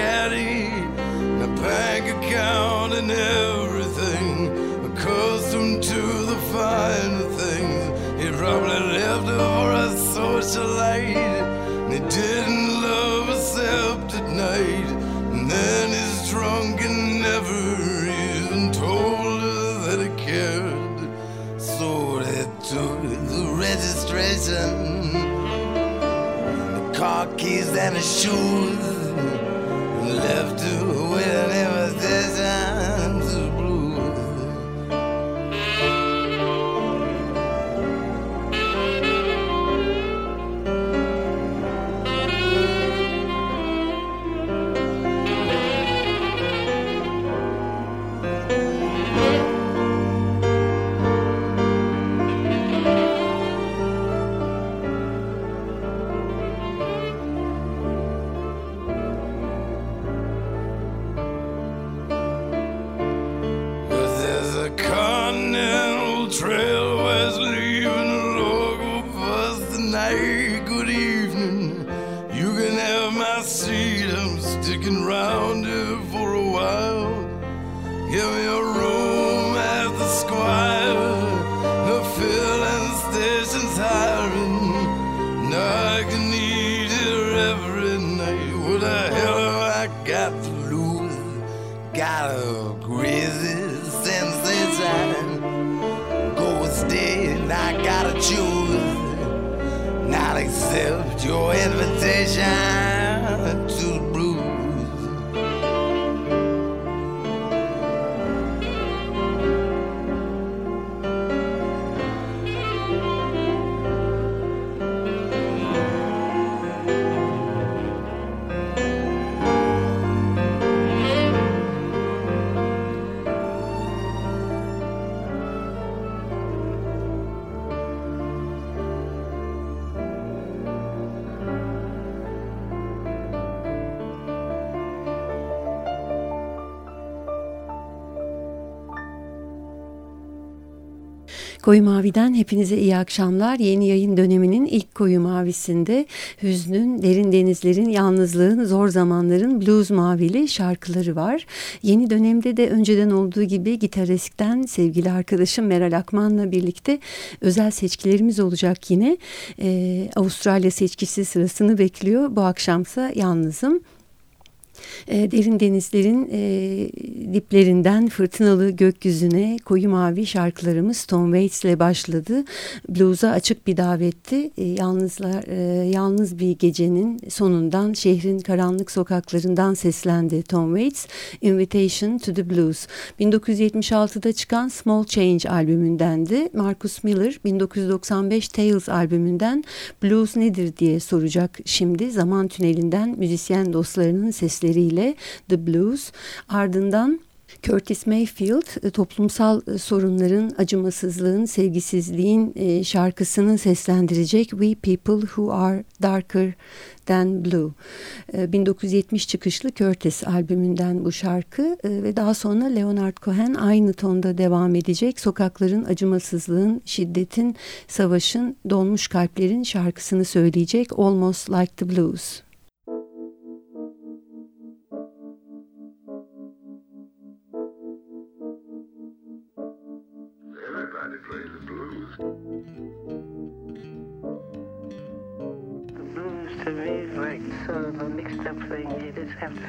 caddy, and a bank account, and everything. Accustomed to the finer things, he probably lived for a socialite, and he didn't love except at night. And then he's drunk and never even told her that he cared. So he took the registration the car keys and his shoes. Koyu Mavi'den hepinize iyi akşamlar. Yeni yayın döneminin ilk Koyu Mavi'sinde hüznün, derin denizlerin, yalnızlığın, zor zamanların blues mavili şarkıları var. Yeni dönemde de önceden olduğu gibi gitareskten sevgili arkadaşım Meral Akman'la birlikte özel seçkilerimiz olacak yine. Ee, Avustralya seçkisi sırasını bekliyor. Bu akşamsa yalnızım. E, derin denizlerin e, diplerinden fırtınalı gökyüzüne koyu mavi şarkılarımız Tom Waits ile başladı. Blues'a açık bir davetti. E, yalnızlar, e, yalnız bir gecenin sonundan şehrin karanlık sokaklarından seslendi Tom Waits. Invitation to the Blues. 1976'da çıkan Small Change albümündendi. Marcus Miller 1995 Tales albümünden Blues nedir diye soracak şimdi. Zaman tünelinden müzisyen dostlarının sesleri eserleriyle The Blues ardından Curtis Mayfield e, toplumsal e, sorunların, acımasızlığın, sevgisizliğin e, şarkısını seslendirecek We People Who Are Darker Than Blue. 1970 çıkışlı Curtis albümünden bu şarkı ve daha sonra Leonard Cohen aynı tonda devam edecek. Sokakların, acımasızlığın, şiddetin, savaşın, donmuş kalplerin şarkısını söyleyecek Almost Like the Blues.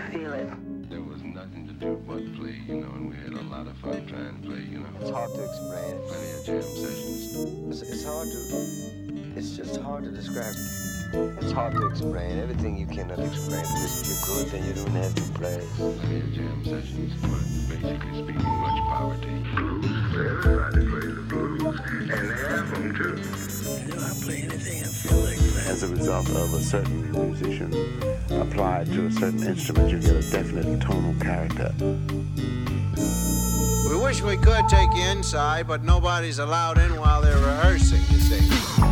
Feel it. There was nothing to do but play, you know, and we had a lot of fun trying to play, you know. It's hard to explain. Plenty of jam sessions. It's, it's hard to, it's just hard to describe. It's hard to explain. Everything you cannot explain. If you're good, then you don't have to play. Plenty of jam sessions, but basically speaking, much poverty. Blues, everybody plays the blues, and they have them too. I know I play anything I feel like playing. As a result of a certain musician applied to a certain instrument, you get a definite tonal character. We wish we could take you inside, but nobody's allowed in while they're rehearsing, you see.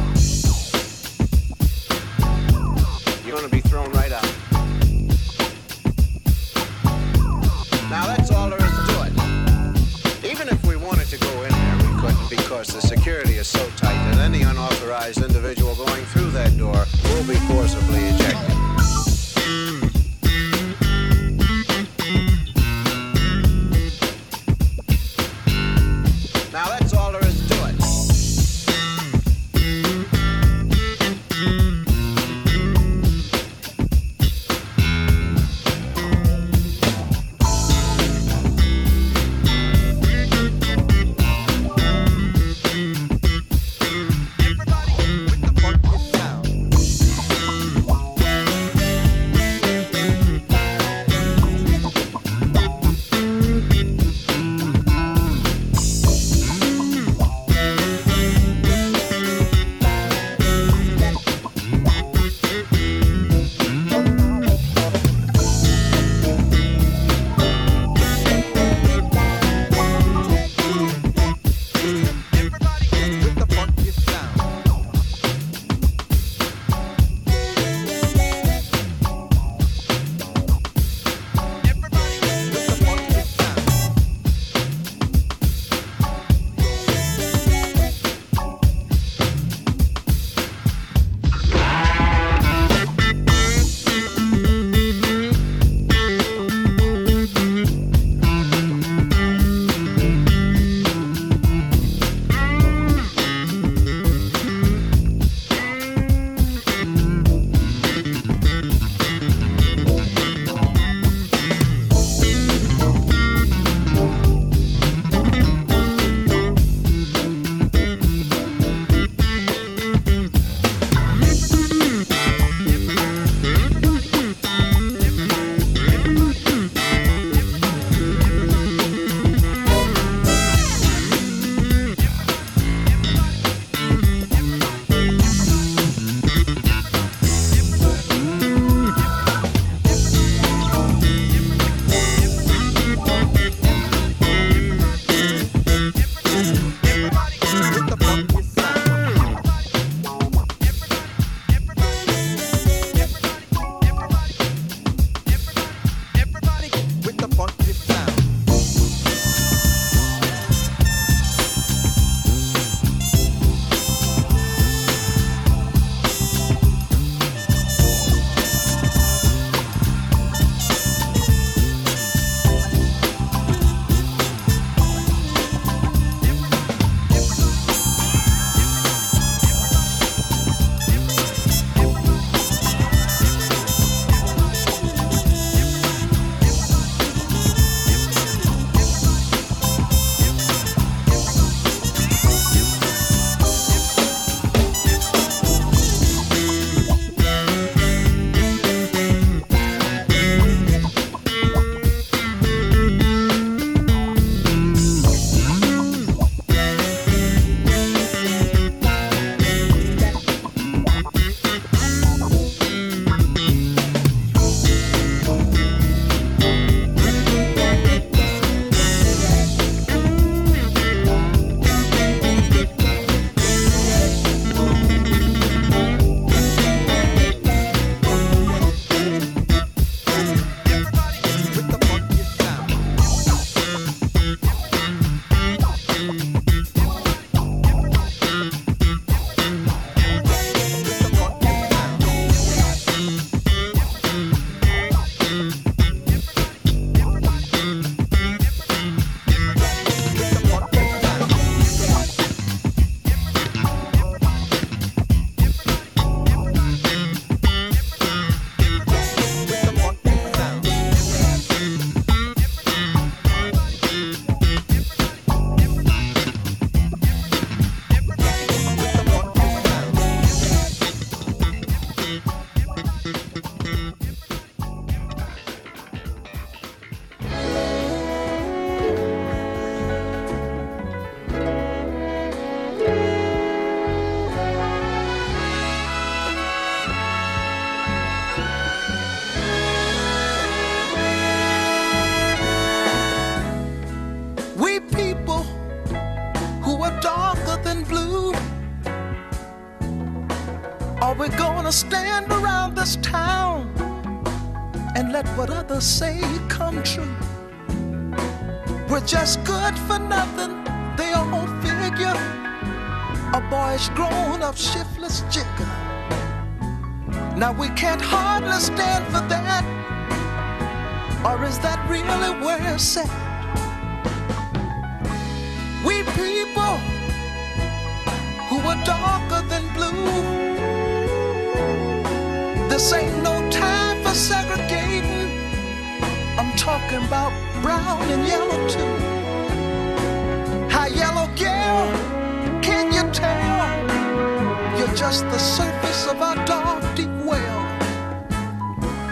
Just the surface of our dark deep well.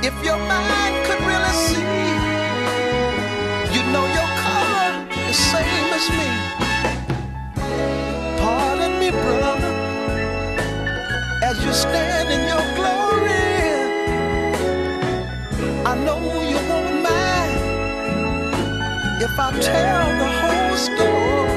If your mind could really see, you know your color is same as me. Pardon me, brother, as you stand in your glory. I know you won't mind if I tell the whole story.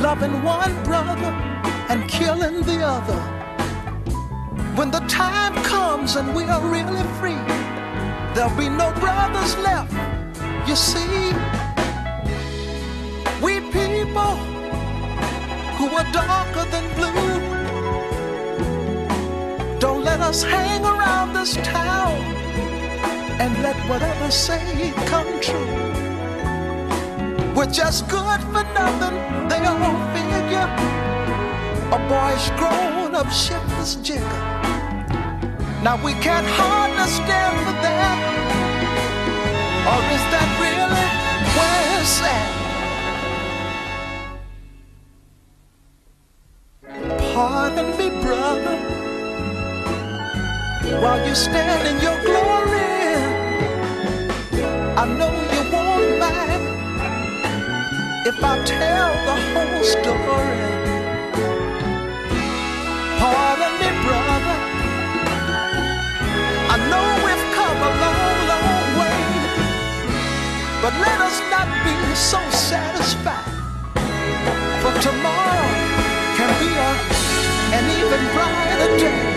Loving one brother and killing the other. When the time comes and we are really free, there'll be no brothers left. You see, we people who are darker than blue. Don't let us hang around this town and let whatever say come true. We're just good for nothing. They all figure a boy's grown up shiftless jigger. Now we can't hardly stand for that. Or is that really where it's at? Pardon me, brother, while you stand in your if I tell the whole story. Pardon me, brother. I know we've come a long, long way, but let us not be so satisfied. For tomorrow can be a, an even brighter day.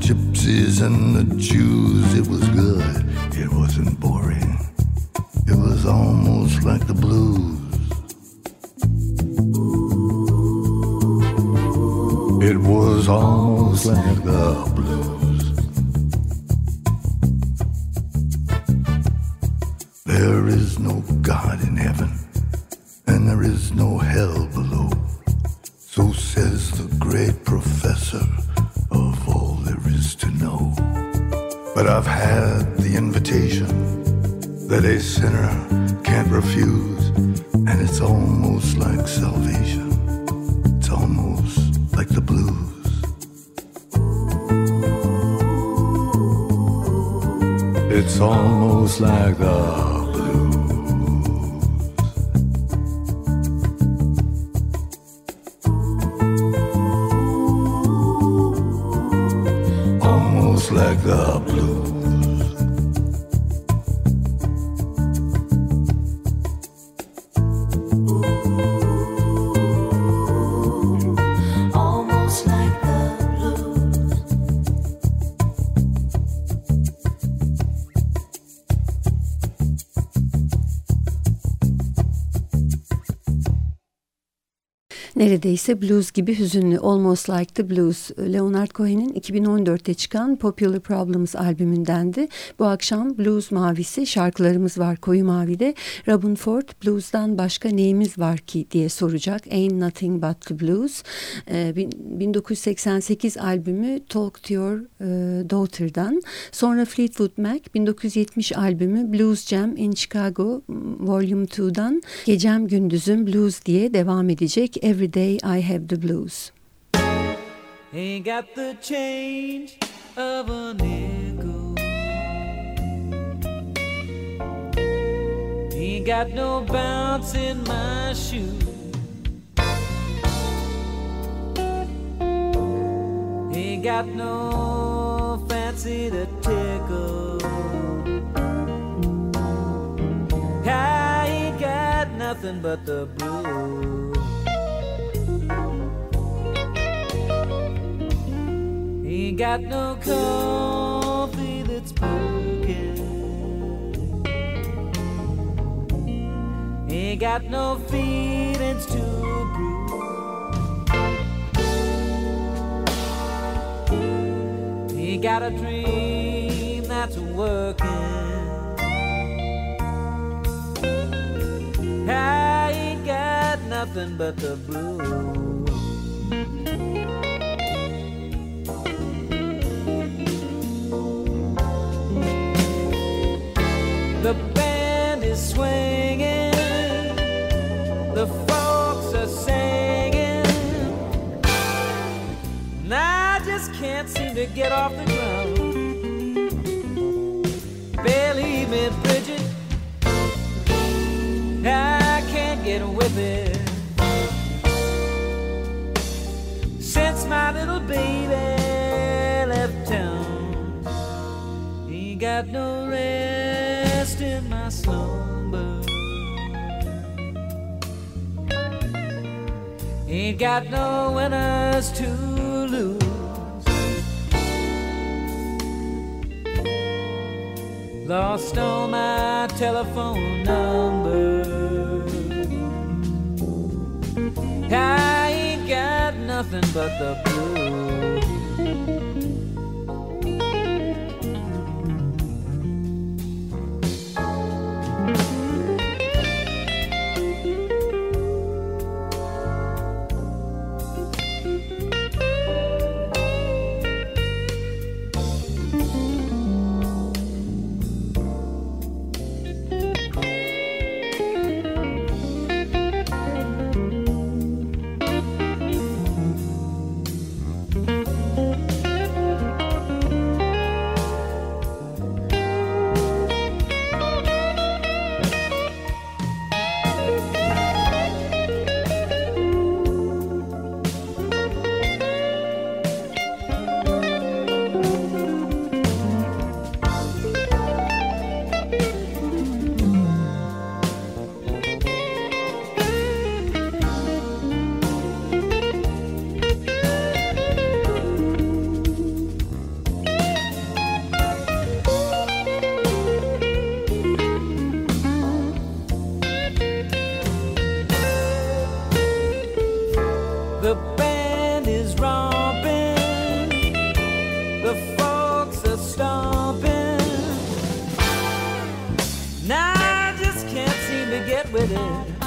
Gypsies and the Jews. It was good. It wasn't boring. It was almost like the blues. It was almost like the blues. Neredeyse blues gibi hüzünlü Almost Like the Blues. Leonard Cohen'in 2014'te çıkan Popular Problems albümündendi. Bu akşam blues mavisi şarkılarımız var koyu mavide. Robin Ford blues'dan başka neyimiz var ki diye soracak. Ain't Nothing But the Blues. Ee, bin- 1988 albümü Talk to Your e, Daughter'dan. Sonra Fleetwood Mac 1970 albümü Blues Jam in Chicago Volume 2'dan Gecem Gündüzüm Blues diye devam edecek. Every Day I Have the Blues. Ain't got the change of a nickel. Ain't got no bounce in my shoe. Ain't got no fancy to tickle. I ain't got nothing but the blues. Ain't got no coffee that's broken. Ain't got no feelings to brew. Ain't got a dream that's working. I ain't got nothing but the blues. Swinging, the folks are singing, and I just can't seem to get off the ground. Believe me, Bridget, I can't get with it. Since my little baby left town, ain't got no rest in my slumber. Ain't got no winners to lose. Lost all my telephone numbers. I ain't got nothing but the blues. Folks are stomping. Now I just can't seem to get with it.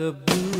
The blues.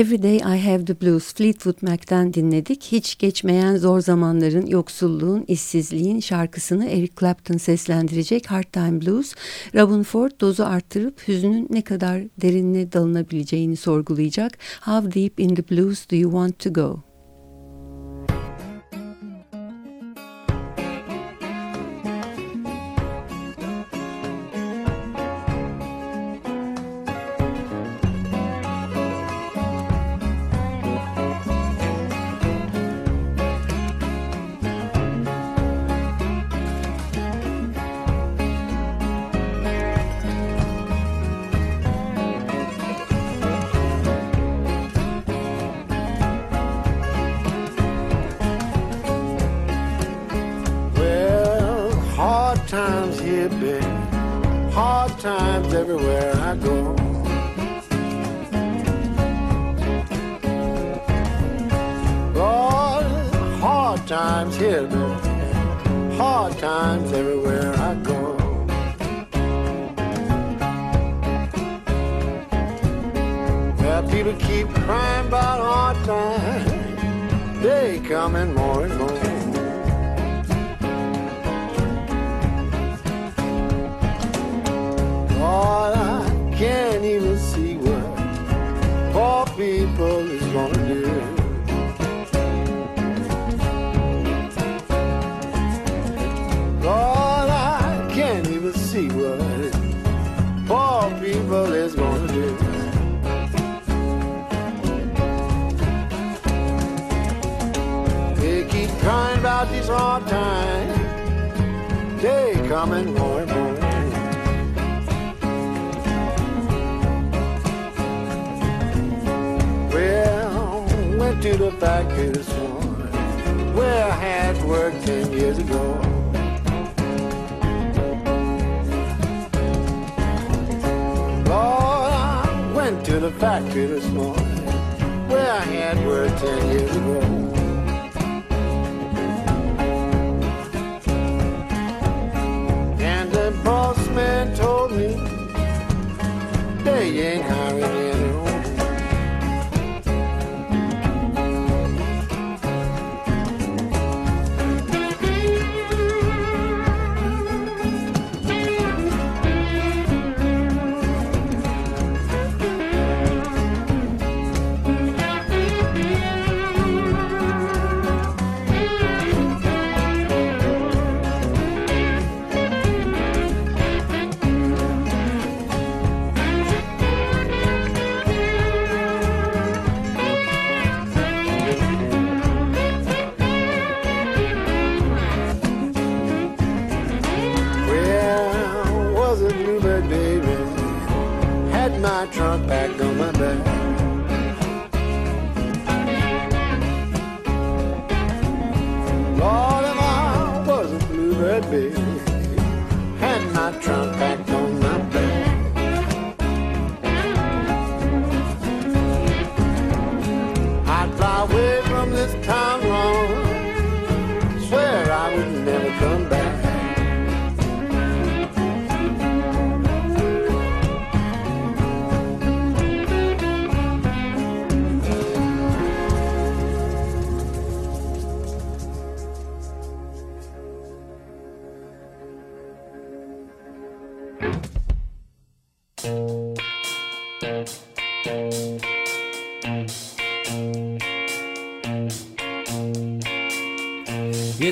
Every Day I Have the Blues Fleetwood Mac'ten dinledik. Hiç geçmeyen zor zamanların, yoksulluğun, işsizliğin şarkısını Eric Clapton seslendirecek Hard Time Blues. Robin Ford dozu arttırıp hüznün ne kadar derinine dalınabileceğini sorgulayacak. How Deep in the Blues Do You Want to Go? Times here, baby. Hard times everywhere I go. Well, people keep crying about hard times. They coming more and more. Lord, I can't even see what poor people is gonna do. They keep crying about these hard times. They coming more and more. Well, went to the factory this morning where I had worked ten years ago. To the factory this morning where I had worked ten years ago. And the boss man told me they ain't hiring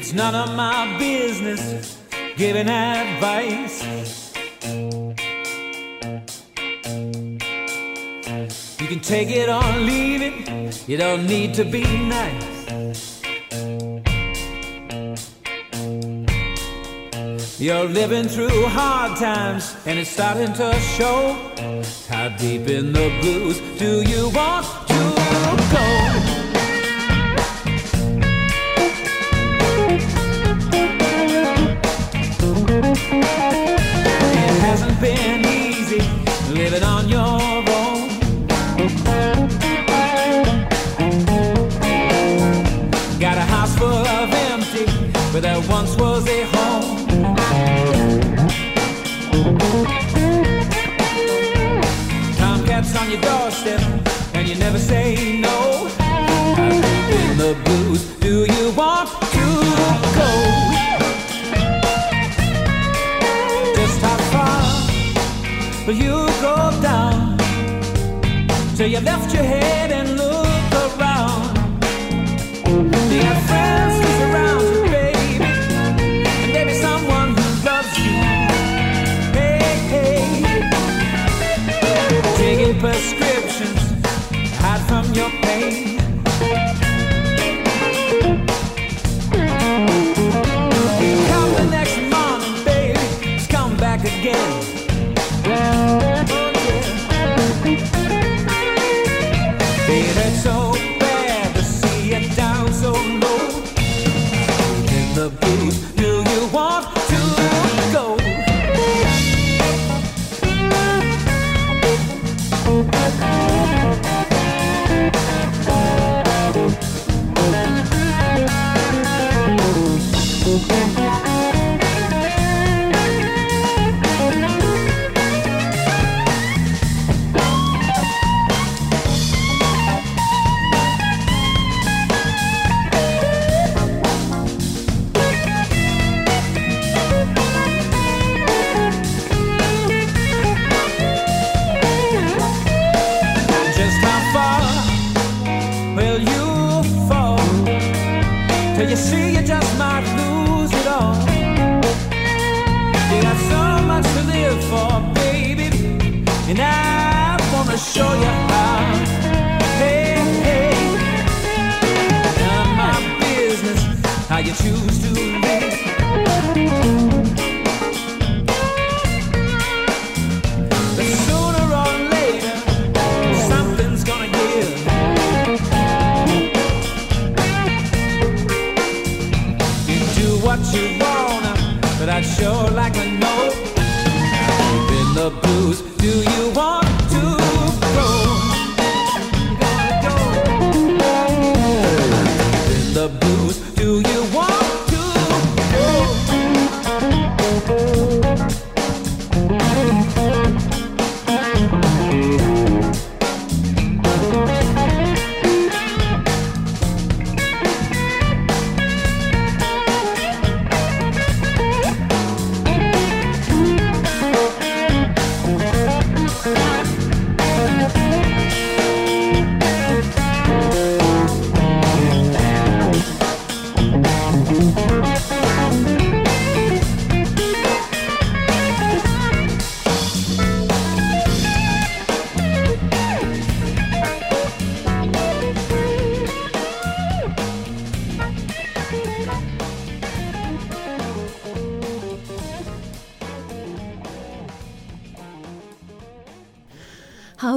It's none of my business giving advice. You can take it or leave it, you don't need to be nice. You're living through hard times and it's starting to show. How deep in the blues do you want to go? you left your head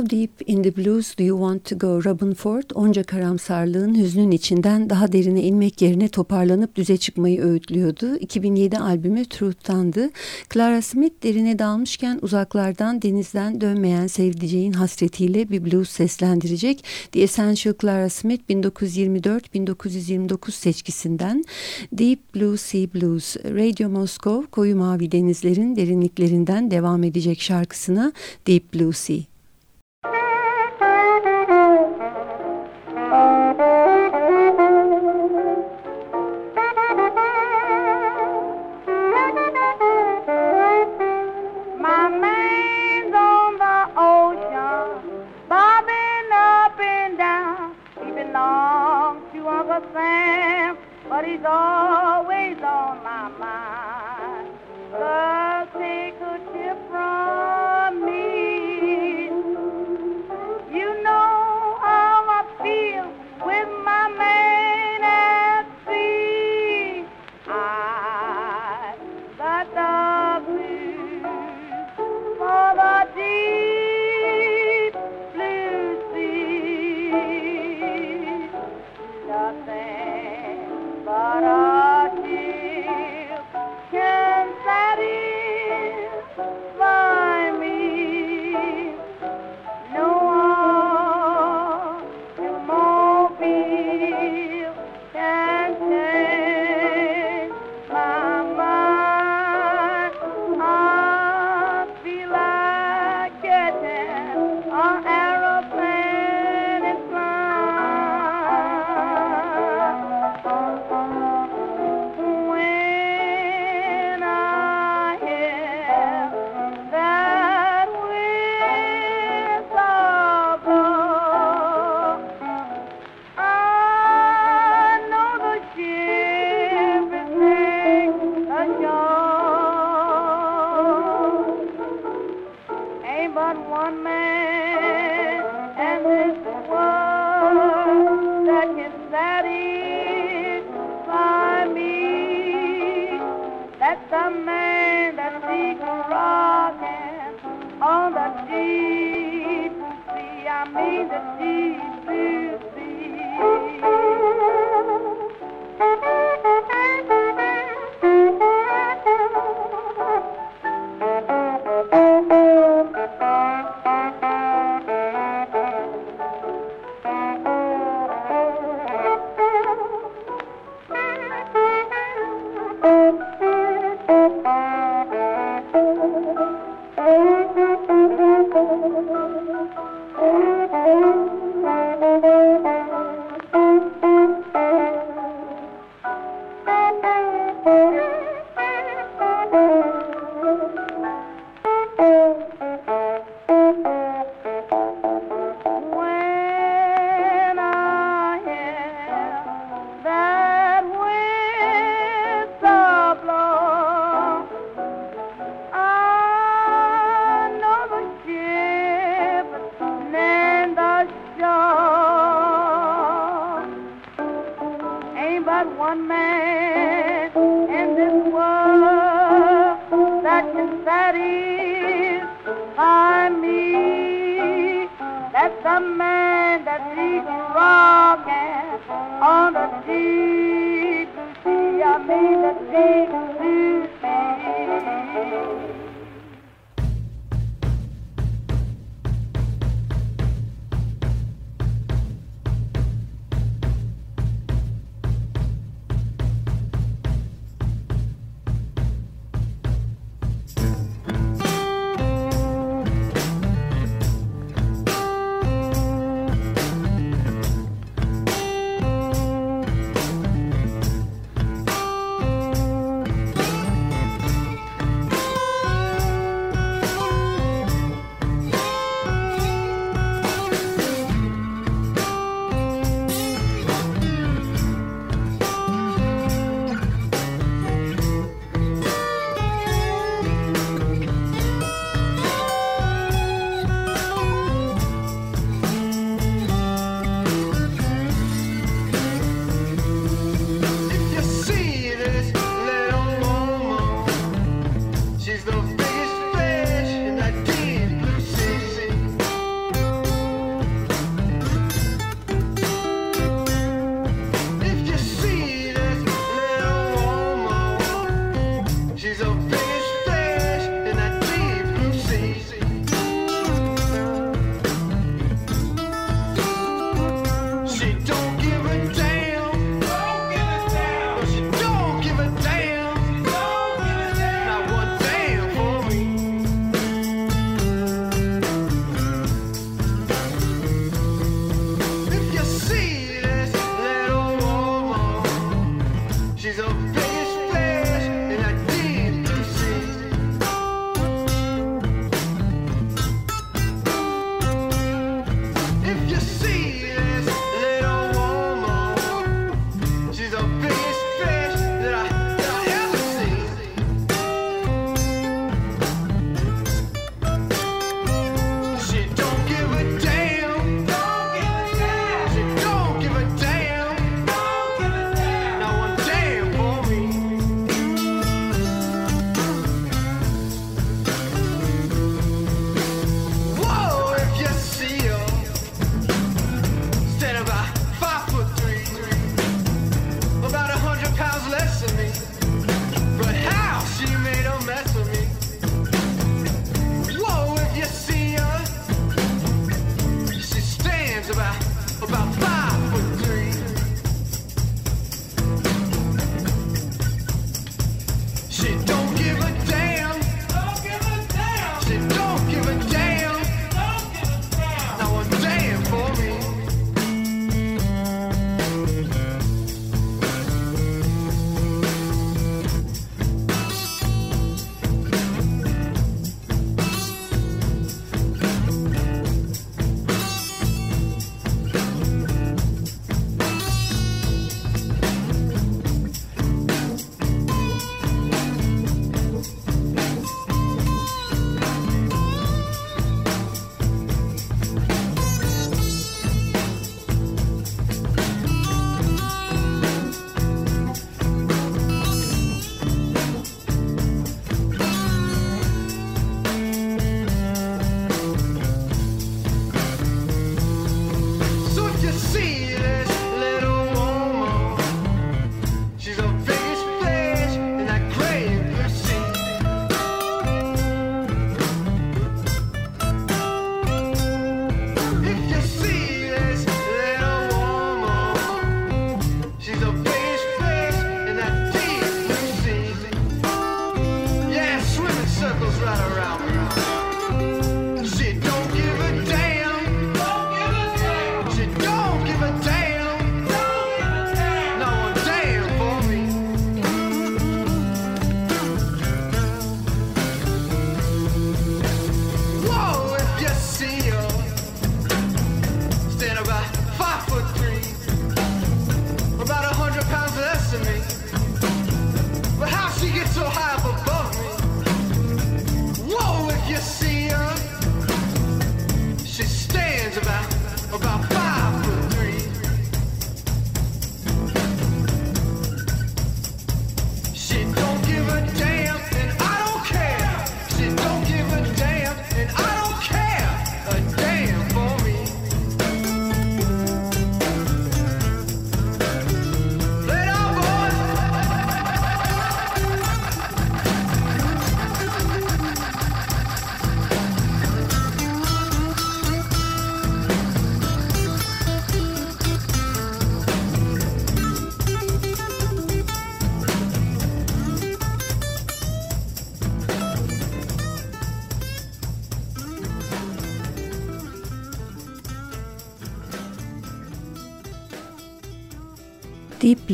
How Deep in the Blues Do You Want to Go Robin Ford onca karamsarlığın hüznün içinden daha derine inmek yerine toparlanıp düze çıkmayı öğütlüyordu. 2007 albümü Truth'tandı. Clara Smith derine dalmışken uzaklardan denizden dönmeyen sevdiceğin hasretiyle bir blues seslendirecek. The Essential Clara Smith 1924-1929 seçkisinden Deep Blue Sea Blues Radio Moscow Koyu Mavi Denizlerin derinliklerinden devam edecek şarkısına Deep Blue Sea. never Sam, but he's always on my mind. Love, take a tip from me.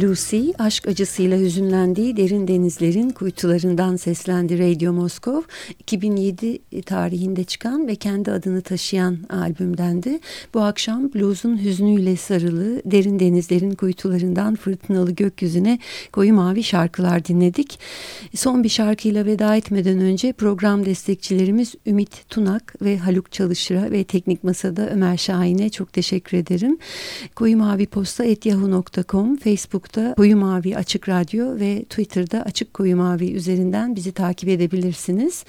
Lucy, aşk acısıyla hüzünlendiği derin denizlerin kuytularından seslendi Radio Moskov. 2007 tarihinde çıkan ve kendi adını taşıyan albümdendi. Bu akşam blues'un hüznüyle sarılı, derin denizlerin kuytularından fırtınalı gökyüzüne koyu mavi şarkılar dinledik. Son bir şarkıyla veda etmeden önce program destekçilerimiz Ümit Tunak ve Haluk Çalışır'a ve Teknik Masa'da Ömer Şahin'e çok teşekkür ederim. Koyu Mavi Posta et yahoo.com facebook Facebook'ta Koyu Mavi Açık Radyo ve Twitter'da Açık Koyu Mavi üzerinden bizi takip edebilirsiniz.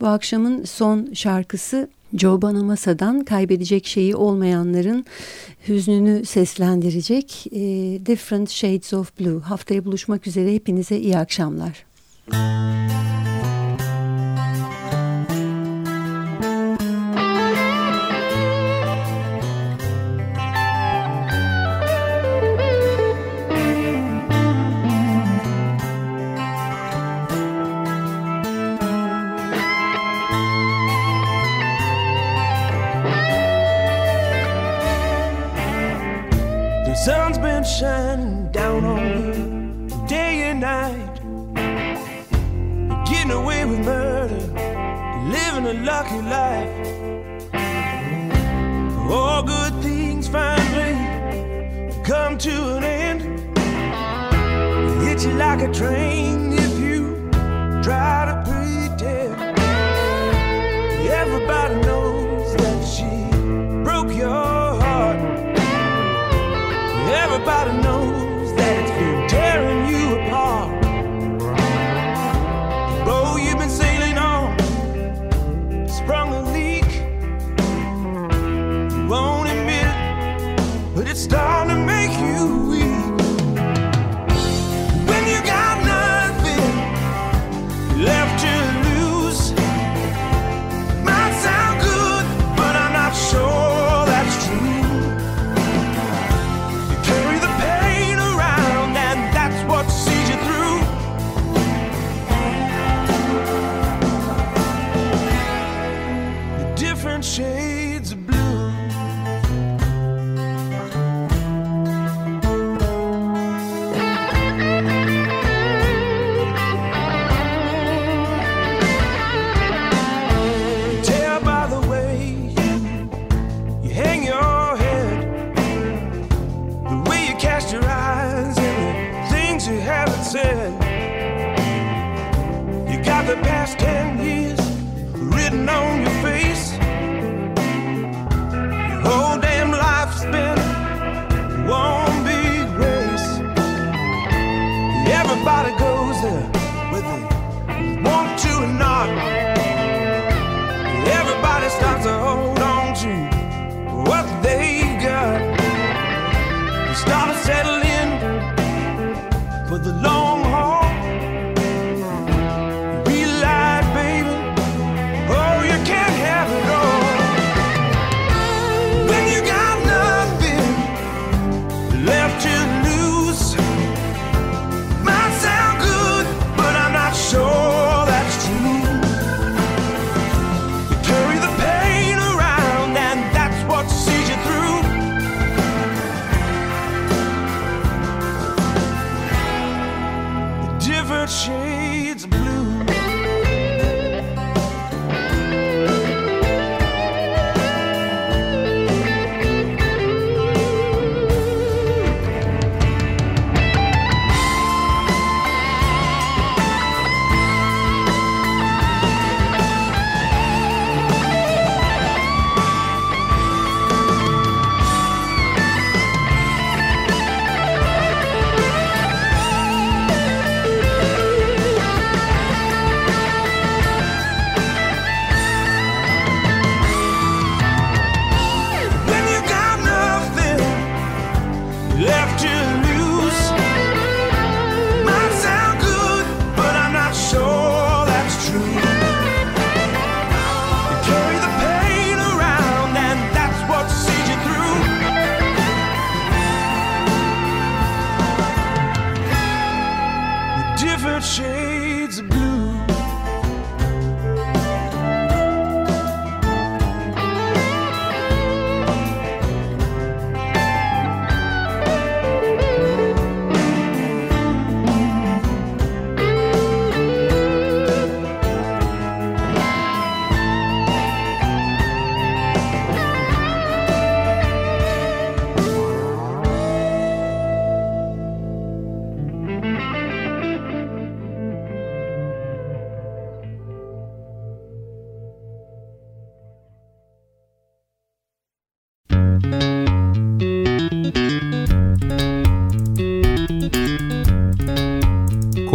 Bu akşamın son şarkısı Joe Banamasa'dan kaybedecek şeyi olmayanların hüznünü seslendirecek e, Different Shades of Blue. Haftaya buluşmak üzere hepinize iyi akşamlar. Müzik